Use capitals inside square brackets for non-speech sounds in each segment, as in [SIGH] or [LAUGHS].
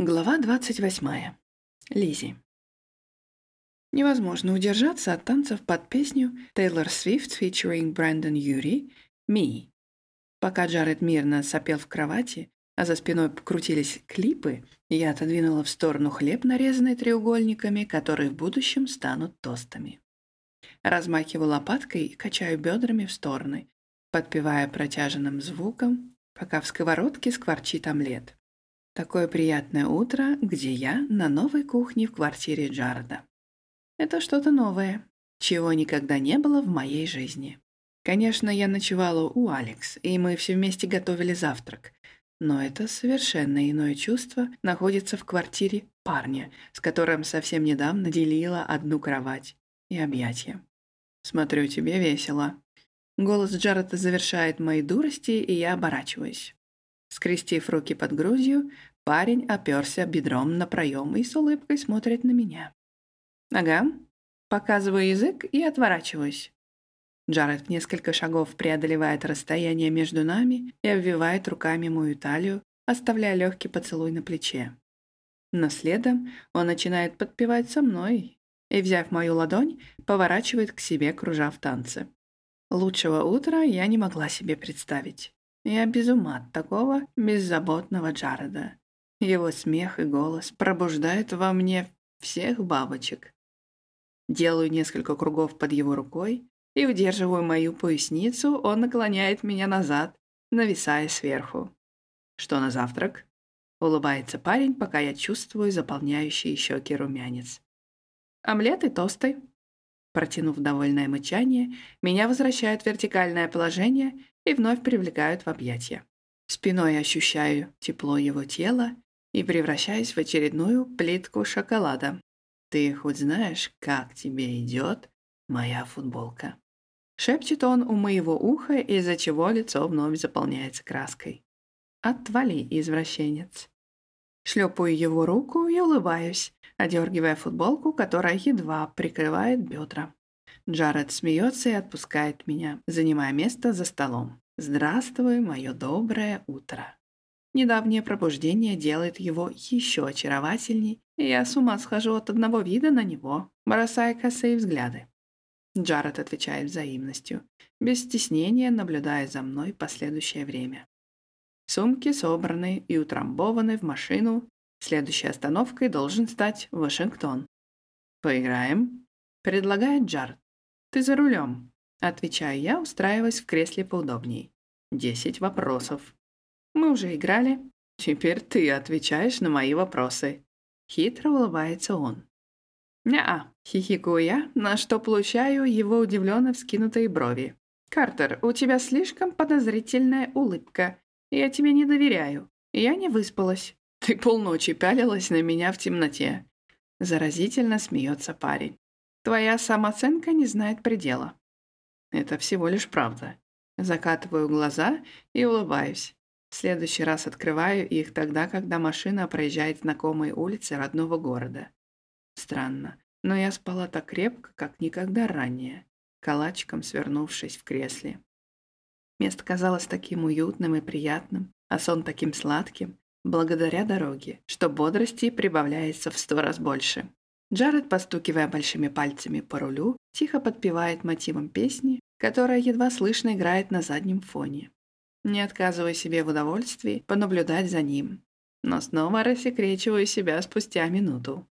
Глава 28. Лизи. Невозможно удержаться от танцев под песню Taylor Swift featuring Brandon Urie «Me». Пока Джаред мирно сопел в кровати, а за спиной крутились клипы, я отодвинула в сторону хлеб, нарезанный треугольниками, которые в будущем станут тостами. Размахиваю лопаткой и качаю бедрами в стороны, подпевая протяженным звуком, пока в сковородке скворчит омлет. Такое приятное утро, где я на новой кухне в квартире Джарда. Это что-то новое, чего никогда не было в моей жизни. Конечно, я ночевала у Алекс, и мы все вместе готовили завтрак. Но это совершенно иное чувство находится в квартире парня, с которым совсем недавно делила одну кровать и объятия. «Смотрю, тебе весело». Голос Джареда завершает мои дурости, и я оборачиваюсь. Скрестив руки под грудью, парень оперся бедром на проем и с улыбкой смотрит на меня. «Ага». Показываю язык и отворачиваюсь. Джаред несколько шагов преодолевает расстояние между нами и обвивает руками мою талию, оставляя легкий поцелуй на плече. Но следом он начинает подпевать со мной и, взяв мою ладонь, поворачивает к себе, кружа в танце. Лучшего утра я не могла себе представить. Я без ума от такого беззаботного Джареда. Его смех и голос пробуждают во мне всех бабочек. Делаю несколько кругов под его рукой и удерживаю мою поясницу, он наклоняет меня назад, нависая сверху. «Что на завтрак?» — улыбается парень, пока я чувствую заполняющий щеки румянец. «Омлет и тосты». Протянув довольное мычание, меня возвращают в вертикальное положение и вновь привлекают в объятия. Спиной ощущаю тепло его тела и превращаюсь в очередную плитку шоколада. «Ты хоть знаешь, как тебе идет моя футболка?» Шепчет он у моего уха, из-за чего лицо вновь заполняется краской. «Отвали, извращенец!» Шлепаю его руку и улыбаюсь, одергивая футболку, которая едва прикрывает бедра. Джаред смеется и отпускает меня, занимая место за столом. «Здравствуй, мое доброе утро!» Недавнее пробуждение делает его еще очаровательней, и я с ума схожу от одного вида на него, бросая косые взгляды. Джаред отвечает взаимностью, без стеснения наблюдая за мной последующее время. Сумки собраны и утрамбованы в машину. Следующей остановкой должен стать Вашингтон. «Поиграем?» — предлагает Джаред. «Ты за рулем», — отвечаю я, устраиваясь в кресле поудобней. «Десять вопросов. Мы уже играли. Теперь ты отвечаешь на мои вопросы». Хитро улыбается он. «Не-а», — хихикаю я, на что получаю его удивленно вскинутые брови. «Картер, у тебя слишком подозрительная улыбка. Я тебе не доверяю. Я не выспалась. Ты полночи пялилась на меня в темноте». Заразительно смеется парень. «Твоя самооценка не знает предела». Это всего лишь правда. Закатываю глаза и улыбаюсь. В следующий раз открываю их тогда, когда машина проезжает знакомые улицы родного города. Странно, но я спала так крепко, как никогда ранее, калачиком свернувшись в кресле. Место казалось таким уютным и приятным, а сон таким сладким, благодаря дороге, что бодрости прибавляется в сто раз больше. Джаред, постукивая большими пальцами по рулю, тихо подпевает мотивом песни, которая едва слышно играет на заднем фоне не отказывая себе в удовольствии понаблюдать за ним. Но снова рассекречиваю себя спустя минуту.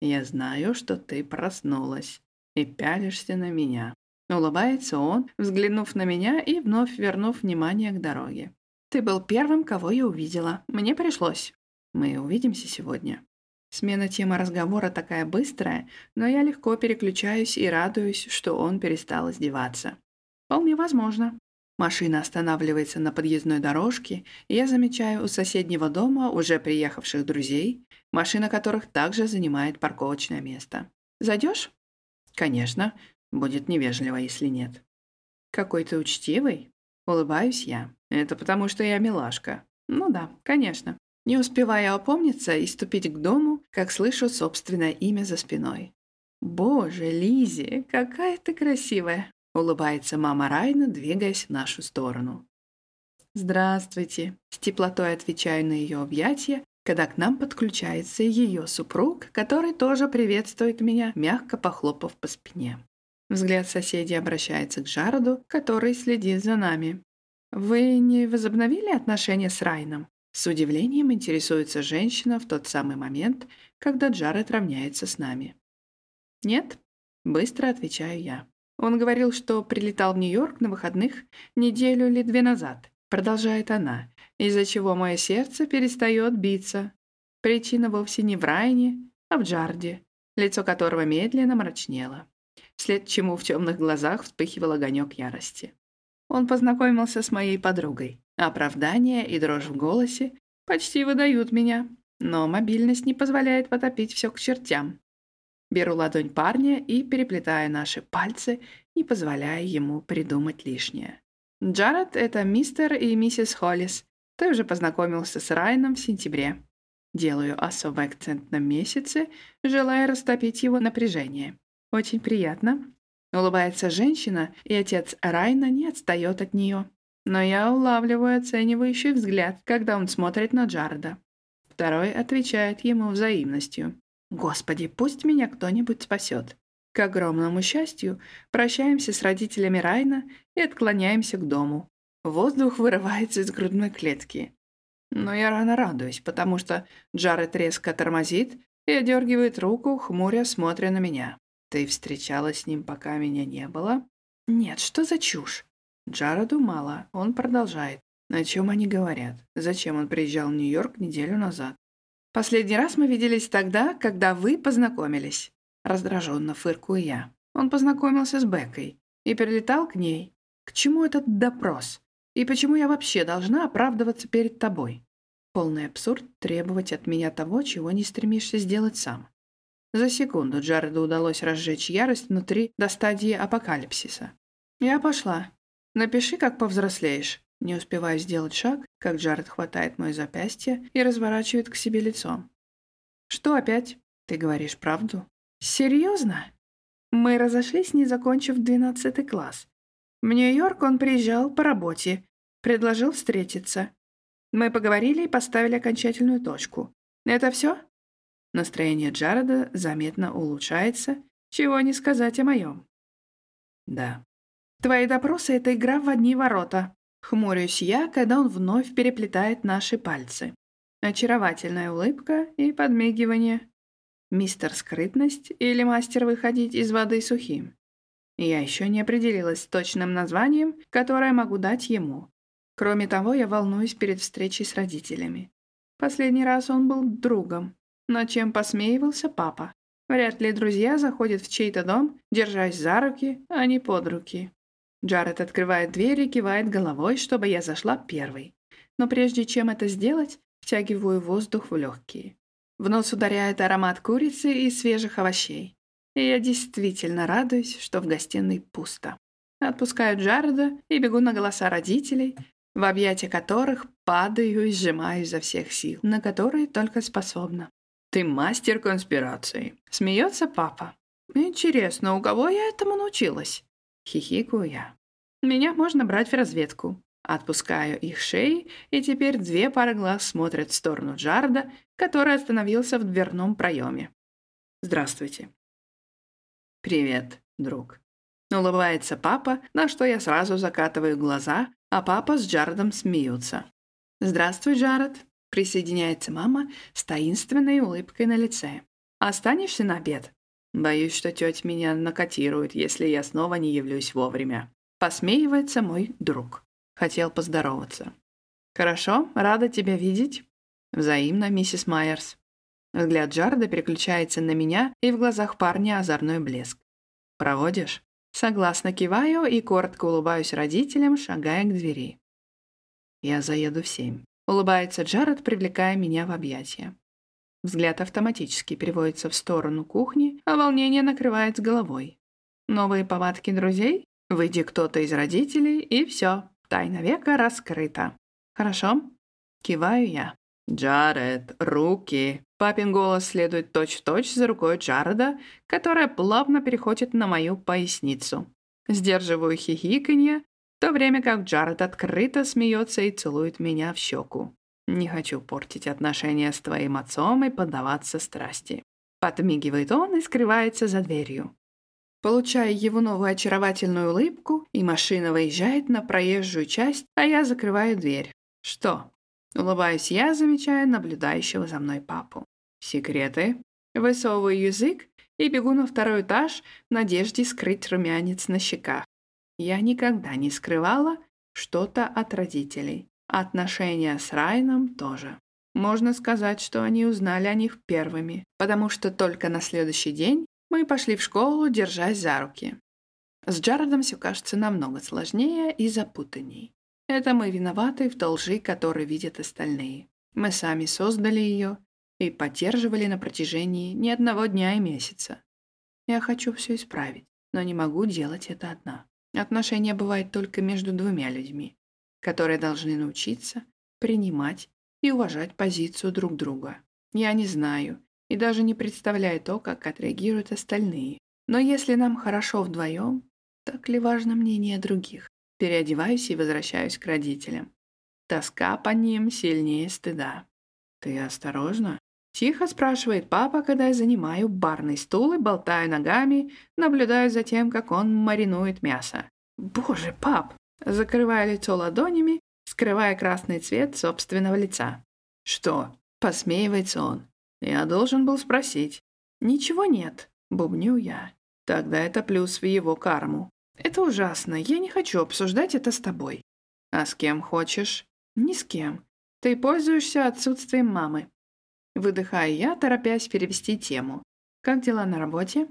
«Я знаю, что ты проснулась и пялишься на меня». Улыбается он, взглянув на меня и вновь вернув внимание к дороге. «Ты был первым, кого я увидела. Мне пришлось. Мы увидимся сегодня». Смена темы разговора такая быстрая, но я легко переключаюсь и радуюсь, что он перестал издеваться. Вполне возможно. Машина останавливается на подъездной дорожке, и я замечаю у соседнего дома уже приехавших друзей, машина которых также занимает парковочное место. «Зайдешь?» «Конечно. Будет невежливо, если нет». «Какой ты учтивый?» Улыбаюсь я. «Это потому, что я милашка». «Ну да, конечно». Не успевая опомниться и ступить к дому, как слышу собственное имя за спиной. «Боже, Лизи, какая ты красивая!» Улыбается мама Райна, двигаясь в нашу сторону. «Здравствуйте!» С теплотой отвечаю на ее объятия, когда к нам подключается ее супруг, который тоже приветствует меня, мягко похлопав по спине. Взгляд соседей обращается к Джароду, который следит за нами. «Вы не возобновили отношения с Райном?» С удивлением интересуется женщина в тот самый момент, когда Джаред равняется с нами. «Нет», — быстро отвечаю я. Он говорил, что прилетал в Нью-Йорк на выходных неделю или две назад, продолжает она, из-за чего мое сердце перестает биться. Причина вовсе не в Райне, а в Джарде, лицо которого медленно мрачнело, вслед чему в темных глазах вспыхивал огонек ярости. Он познакомился с моей подругой. Оправдание и дрожь в голосе почти выдают меня, но мобильность не позволяет потопить все к чертям. Беру ладонь парня и переплетаю наши пальцы, не позволяя ему придумать лишнее. Джаред — это мистер и миссис Холлис. Ты уже познакомился с Райаном в сентябре. Делаю особый акцент на месяце, желая растопить его напряжение. Очень приятно. Улыбается женщина, и отец Райна не отстает от нее. Но я улавливаю оценивающий взгляд, когда он смотрит на Джареда. Второй отвечает ему взаимностью. «Господи, пусть меня кто-нибудь спасет». К огромному счастью, прощаемся с родителями Райна и отклоняемся к дому. Воздух вырывается из грудной клетки. Но я рано радуюсь, потому что Джаред резко тормозит и одергивает руку, хмуря смотря на меня. Ты встречалась с ним, пока меня не было? Нет, что за чушь? Джареду мало, он продолжает. О чем они говорят? Зачем он приезжал в Нью-Йорк неделю назад? Последний раз мы виделись тогда, когда вы познакомились. Раздраженно фыркую я. Он познакомился с Беккой и перелетал к ней. К чему этот допрос? И почему я вообще должна оправдываться перед тобой? Полный абсурд требовать от меня того, чего не стремишься сделать сам. За секунду Джареду удалось разжечь ярость внутри до стадии апокалипсиса. «Я пошла. Напиши, как повзрослеешь». Не успеваю сделать шаг, как Джаред хватает мое запястье и разворачивает к себе лицо. «Что опять? Ты говоришь правду?» «Серьезно?» Мы разошлись, не закончив двенадцатый класс. В Нью-Йорк он приезжал по работе, предложил встретиться. Мы поговорили и поставили окончательную точку. Это все? Настроение Джареда заметно улучшается, чего не сказать о моем. Да. Твои допросы — это игра в одни ворота. Хмурюсь я, когда он вновь переплетает наши пальцы. Очаровательная улыбка и подмигивание. Мистер скрытность или мастер выходить из воды сухим? Я еще не определилась с точным названием, которое могу дать ему. Кроме того, я волнуюсь перед встречей с родителями. Последний раз он был другом, над чем посмеивался папа. Вряд ли друзья заходят в чей-то дом, держась за руки, а не под руки. Джаред открывает дверь и кивает головой, чтобы я зашла первой. Но прежде чем это сделать, втягиваю воздух в легкие. В нос ударяет аромат курицы и свежих овощей. И я действительно радуюсь, что в гостиной пусто. Отпускаю Джареда и бегу на голоса родителей, в объятия которых падаю и сжимаю изо всех сил, на которые только способна. «Ты мастер конспирации», — смеется папа. «Интересно, у кого я этому научилась?» Хихикаю я. «Меня можно брать в разведку». Отпускаю их шеи, и теперь две пары глаз смотрят в сторону Джарда, который остановился в дверном проеме. «Здравствуйте». «Привет, друг». Улыбается папа, на что я сразу закатываю глаза, а папа с Джаредом смеются. «Здравствуй, Джаред», Присоединяется мама с таинственной улыбкой на лице. «Останешься на обед?» Боюсь, что тетя меня накотирует, если я снова не явлюсь вовремя. Посмеивается мой друг. Хотел поздороваться. «Хорошо, рада тебя видеть». Взаимно, миссис Майерс. Взгляд Джарда переключается на меня, и в глазах парня озорной блеск. «Проводишь?» Согласно киваю и коротко улыбаюсь родителям, шагая к двери. Я заеду в семь. Улыбается Джаред, привлекая меня в объятия. Взгляд автоматически переводится в сторону кухни, а волнение накрывает с головой. Новые повадки друзей? Выйди кто-то из родителей, и все. Тайна века раскрыта. Хорошо? Киваю я. «Джаред, руки!» Папин голос следует точь-в-точь -точь за рукой Джареда, которая плавно переходит на мою поясницу. Сдерживаю хихиканье, в то время как Джаред открыто смеется и целует меня в щеку. Не хочу портить отношения с твоим отцом и поддаваться страсти. Подмигивает он и скрывается за дверью. Получаю его новую очаровательную улыбку, и машина выезжает на проезжую часть, а я закрываю дверь. Что? Улыбаюсь я, замечая наблюдающего за мной папу. Секреты? Высовываю язык и бегу на второй этаж в надежде скрыть румянец на щеках. Я никогда не скрывала что-то от родителей. Отношения с Райном тоже. Можно сказать, что они узнали о них первыми, потому что только на следующий день мы пошли в школу, держась за руки. С Джаредом все кажется намного сложнее и запутанней. Это мы виноваты в той лжи, которую видят остальные. Мы сами создали ее и поддерживали на протяжении ни одного дня и месяца. Я хочу все исправить, но не могу делать это одна. Отношения бывают только между двумя людьми, которые должны научиться принимать и уважать позицию друг друга. Я не знаю и даже не представляю то, как отреагируют остальные. Но если нам хорошо вдвоем, так ли важно мнение других? Переодеваюсь и возвращаюсь к родителям. Тоска по ним сильнее стыда. «Ты осторожно?» Тихо спрашивает папа, когда я занимаю барный стул и болтаю ногами, наблюдаю за тем, как он маринует мясо. «Боже, пап!» Закрывая лицо ладонями, скрывая красный цвет собственного лица. «Что?» — посмеивается он. «Я должен был спросить». «Ничего нет», — бубню я. «Тогда это плюс в его карму». «Это ужасно. Я не хочу обсуждать это с тобой». «А с кем хочешь?» «Ни с кем. Ты пользуешься отсутствием мамы». Выдыхаю я, торопясь перевести тему. «Как дела на работе?»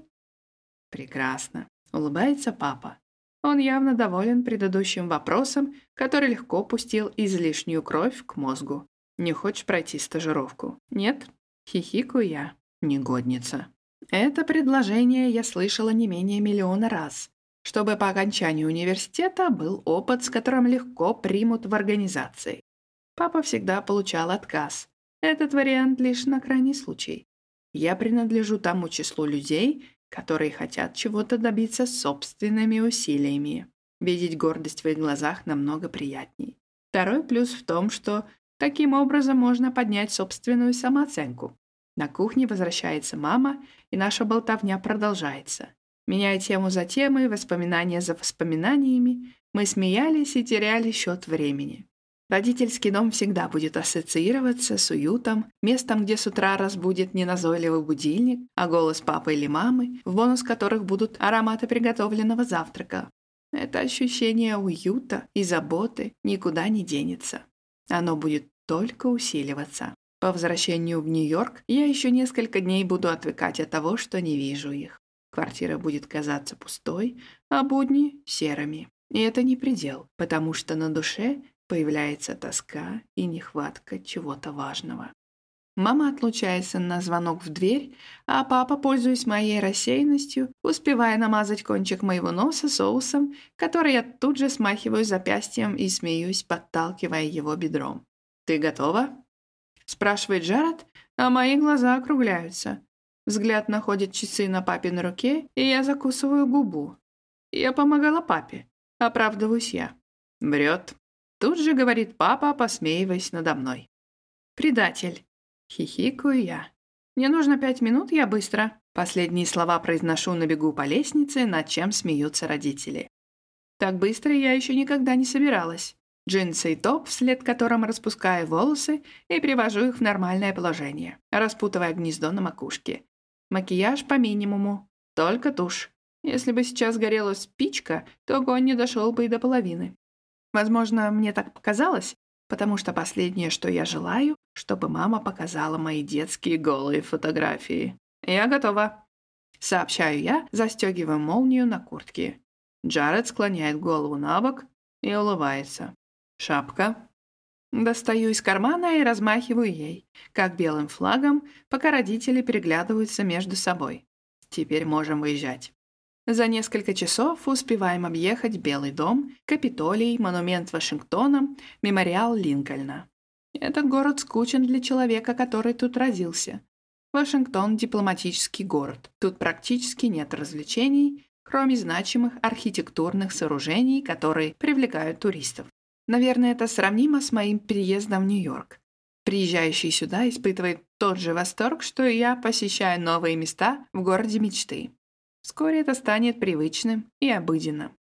«Прекрасно», — улыбается папа. Он явно доволен предыдущим вопросом, который легко пустил излишнюю кровь к мозгу. «Не хочешь пройти стажировку?» «Нет?» Хихикаю я. Негодница. Это предложение я слышала не менее миллиона раз. Чтобы по окончанию университета был опыт, с которым легко примут в организации. Папа всегда получал отказ. Этот вариант лишь на крайний случай. Я принадлежу тому числу людей, которые хотят чего-то добиться собственными усилиями. Видеть гордость в их глазах намного приятней. Второй плюс в том, что таким образом можно поднять собственную самооценку. На кухне возвращается мама, и наша болтовня продолжается. Меняя тему за темой, воспоминания за воспоминаниями, мы смеялись и теряли счет времени. Родительский дом всегда будет ассоциироваться с уютом, местом, где с утра разбудит неназойливый будильник, а голос папы или мамы, в бонус которых будут ароматы приготовленного завтрака. Это ощущение уюта и заботы никуда не денется. Оно будет только усиливаться. По возвращению в Нью-Йорк я еще несколько дней буду отвыкать от того, что не вижу их. Квартира будет казаться пустой, а будни — серыми. И это не предел, потому что на душе Появляется тоска и нехватка чего-то важного. Мама отлучается на звонок в дверь, а папа, пользуясь моей рассеянностью, успевая намазать кончик моего носа соусом, который я тут же смахиваю запястьем и смеюсь, подталкивая его бедром. «Ты готова?» — спрашивает Джаред, а мои глаза округляются. Взгляд находит часы на папиной руке, и я закусываю губу. Я помогала папе. Оправдываюсь я. Врет. Тут же говорит папа, посмеиваясь надо мной. «Предатель!» — хихикаю я. «Мне нужно пять минут, я быстро». Последние слова произношу на бегу по лестнице, над чем смеются родители. Так быстро я еще никогда не собиралась. Джинсы и топ, вслед которым распускаю волосы и привожу их в нормальное положение, распутывая гнездо на макушке. Макияж по минимуму, только тушь. Если бы сейчас горела спичка, то огонь не дошел бы и до половины. Возможно, мне так показалось, потому что последнее, что я желаю, чтобы мама показала мои детские голые фотографии. «Я готова», — сообщаю я, застегивая молнию на куртке. Джаред склоняет голову на бок и улыбается. «Шапка?» Достаю из кармана и размахиваю ей, как белым флагом, пока родители переглядываются между собой. Теперь можем выезжать. За несколько часов успеваем объехать Белый дом, Капитолий, монумент Вашингтона, мемориал Линкольна. Этот город скучен для человека, который тут родился. Вашингтон – дипломатический город. Тут практически нет развлечений, кроме значимых архитектурных сооружений, которые привлекают туристов. Наверное, это сравнимо с моим переездом в Нью-Йорк. Приезжающий сюда испытывает тот же восторг, что и я, посещая новые места в городе мечты. Вскоре это станет привычным и обыденным.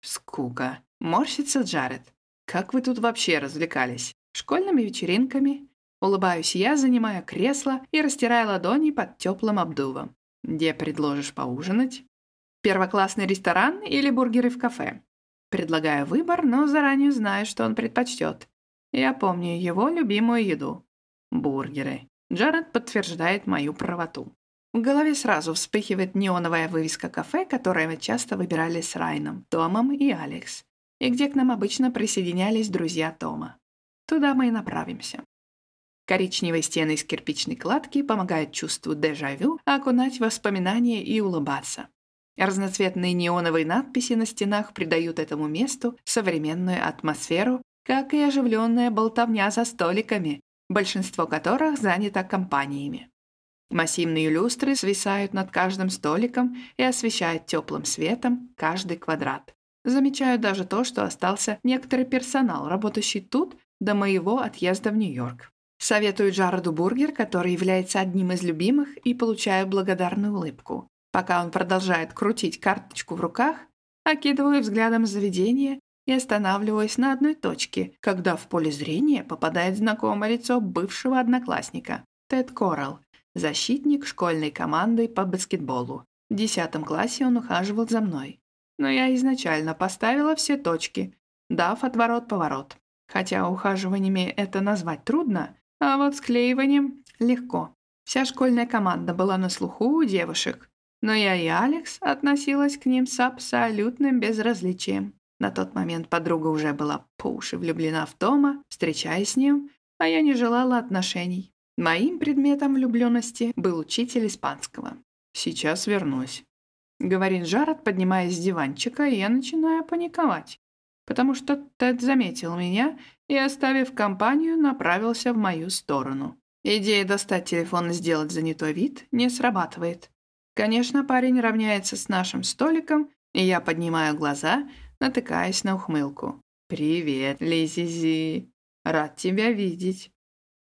Скука. Морщится Джаред. Как вы тут вообще развлекались? Школьными вечеринками? Улыбаюсь я, занимая кресло и растирая ладони под теплым обдувом. Где предложишь поужинать? Первоклассный ресторан или бургеры в кафе? Предлагаю выбор, но заранее знаю, что он предпочтет. Я помню его любимую еду. Бургеры. Джаред подтверждает мою правоту. В голове сразу вспыхивает неоновая вывеска кафе, которое мы часто выбирали с Райном, Томом и Алекс, и где к нам обычно присоединялись друзья Тома. Туда мы и направимся. Коричневые стены из кирпичной кладки помогают чувству дежавю окунать воспоминания и улыбаться. Разноцветные неоновые надписи на стенах придают этому месту современную атмосферу, как и оживленная болтовня за столиками, большинство которых занято компаниями. Массивные люстры свисают над каждым столиком и освещают теплым светом каждый квадрат. Замечаю даже то, что остался некоторый персонал, работающий тут до моего отъезда в Нью-Йорк. Советую Джареду бургер, который является одним из любимых, и получаю благодарную улыбку. Пока он продолжает крутить карточку в руках, окидываю взглядом заведение и останавливаюсь на одной точке, когда в поле зрения попадает знакомое лицо бывшего одноклассника, Тед Коралл, защитник школьной команды по баскетболу. В десятом классе он ухаживал за мной. Но я изначально поставила все точки, дав отворот-поворот. Хотя ухаживаниями это назвать трудно, а вот склеиванием легко. Вся школьная команда была на слуху у девушек, но я и Алекс относилась к ним с абсолютным безразличием. На тот момент подруга уже была по уши влюблена в Тома, встречаясь с ним, а я не желала отношений. Моим предметом влюбленности был учитель испанского. «Сейчас вернусь», — говорит Жарод, поднимаясь с диванчика, и я начинаю паниковать, потому что Тед заметил меня и, оставив компанию, направился в мою сторону. Идея достать телефон и сделать занятой вид не срабатывает. Конечно, парень равняется с нашим столиком, и я поднимаю глаза, натыкаясь на ухмылку. «Привет, Лизизи. Рад тебя видеть».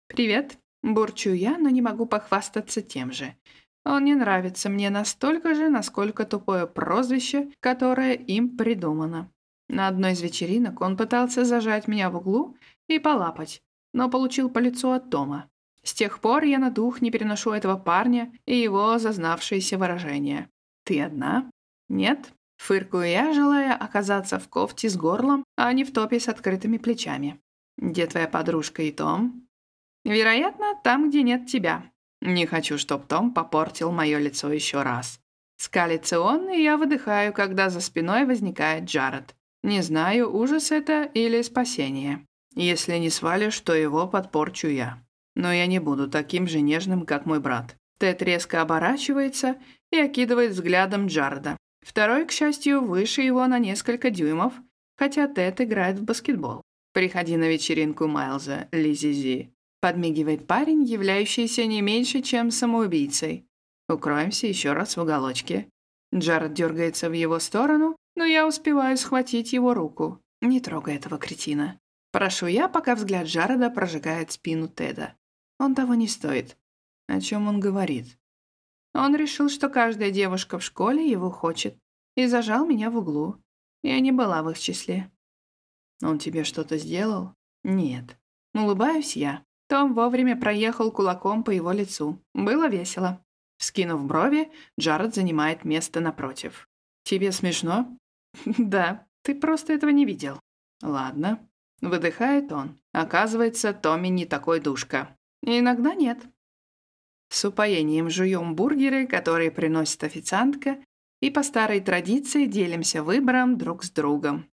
«Привет», — бурчу я, но не могу похвастаться тем же. Он не нравится мне настолько же, насколько тупое прозвище, которое им придумано. На одной из вечеринок он пытался зажать меня в углу и полапать, но получил по лицу от Тома. С тех пор я на дух не переношу этого парня и его зазнавшиеся выражения. «Ты одна?» «Нет?» Фыркую я, желая оказаться в кофте с горлом, а не в топе с открытыми плечами. «Где твоя подружка и Том?» «Вероятно, там, где нет тебя». Не хочу, чтоб Том попортил мое лицо еще раз. Скалится он, и я выдыхаю, когда за спиной возникает Джаред. Не знаю, ужас это или спасение. Если не свалишь, то его подпорчу я. Но я не буду таким же нежным, как мой брат. Тед резко оборачивается и окидывает взглядом Джареда. Второй, к счастью, выше его на несколько дюймов, хотя Тед играет в баскетбол. «Приходи на вечеринку Майлза, Лизизи», — подмигивает парень, являющийся не меньше, чем самоубийцей. «Укроемся еще раз в уголочке». Джаред дергается в его сторону, но я успеваю схватить его руку. Не трогай этого кретина. Прошу я, пока взгляд Джареда прожигает спину Теда. Он того не стоит. О чем он говорит? Он решил, что каждая девушка в школе его хочет, и зажал меня в углу. Я не была в их числе. Он тебе что-то сделал? Нет. Улыбаюсь я. Том вовремя проехал кулаком по его лицу. Было весело. Скинув брови, Джаред занимает место напротив. «Тебе смешно?» [LAUGHS] «Да, ты просто этого не видел». «Ладно». Выдыхает он. Оказывается, Томми не такой душка. Иногда нет. С упоением жуем бургеры, которые приносит официантка, и по старой традиции делимся выбором друг с другом.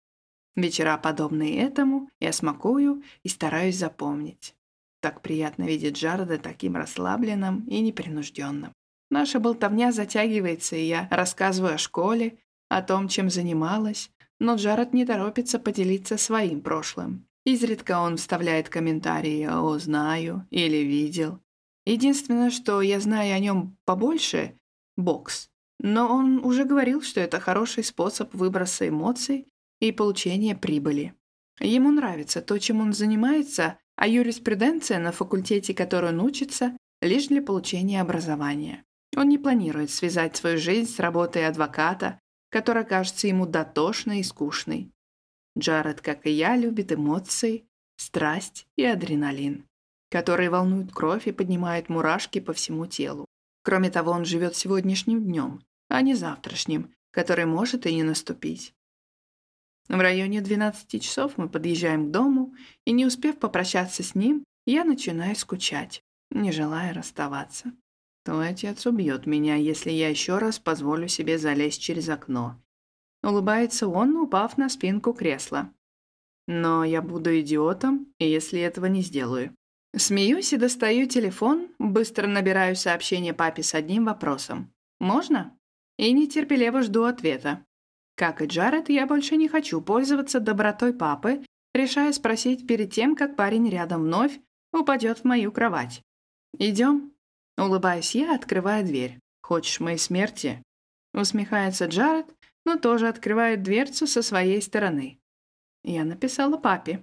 Вечера, подобные этому, я смакую и стараюсь запомнить. Так приятно видеть Джареда таким расслабленным и непринужденным. Наша болтовня затягивается, и я рассказываю о школе, о том, чем занималась, но Джаред не торопится поделиться своим прошлым. Изредка он вставляет комментарии «О, знаю» или «Видел». Единственное, что я знаю о нем побольше — бокс. Но он уже говорил, что это хороший способ выброса эмоций и получения прибыли. Ему нравится то, чем он занимается, а юриспруденция на факультете, который он учится, лишь для получения образования. Он не планирует связать свою жизнь с работой адвоката, которая кажется ему дотошной и скучной. Джаред, как и я, любит эмоции, страсть и адреналин, которые волнуют кровь и поднимают мурашки по всему телу. Кроме того, он живет сегодняшним днем, а не завтрашним, который может и не наступить. В районе 12 часов мы подъезжаем к дому, и не успев попрощаться с ним, я начинаю скучать, не желая расставаться. Твой отец убьет меня, если я еще раз позволю себе залезть через окно. Улыбается он, упав на спинку кресла. Но я буду идиотом, если этого не сделаю. Смеюсь и достаю телефон, быстро набираю сообщение папе с одним вопросом. «Можно?» И нетерпеливо жду ответа. Как и Джаред, я больше не хочу пользоваться добротой папы, решая спросить перед тем, как парень рядом вновь упадет в мою кровать. «Идем?» Улыбаюсь я, открывая дверь. «Хочешь моей смерти?» Усмехается Джаред, но тоже открывает дверцу со своей стороны. Я написала папе.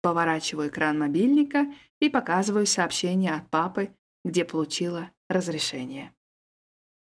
Поворачиваю экран мобильника и показываю сообщение от папы, где получила разрешение.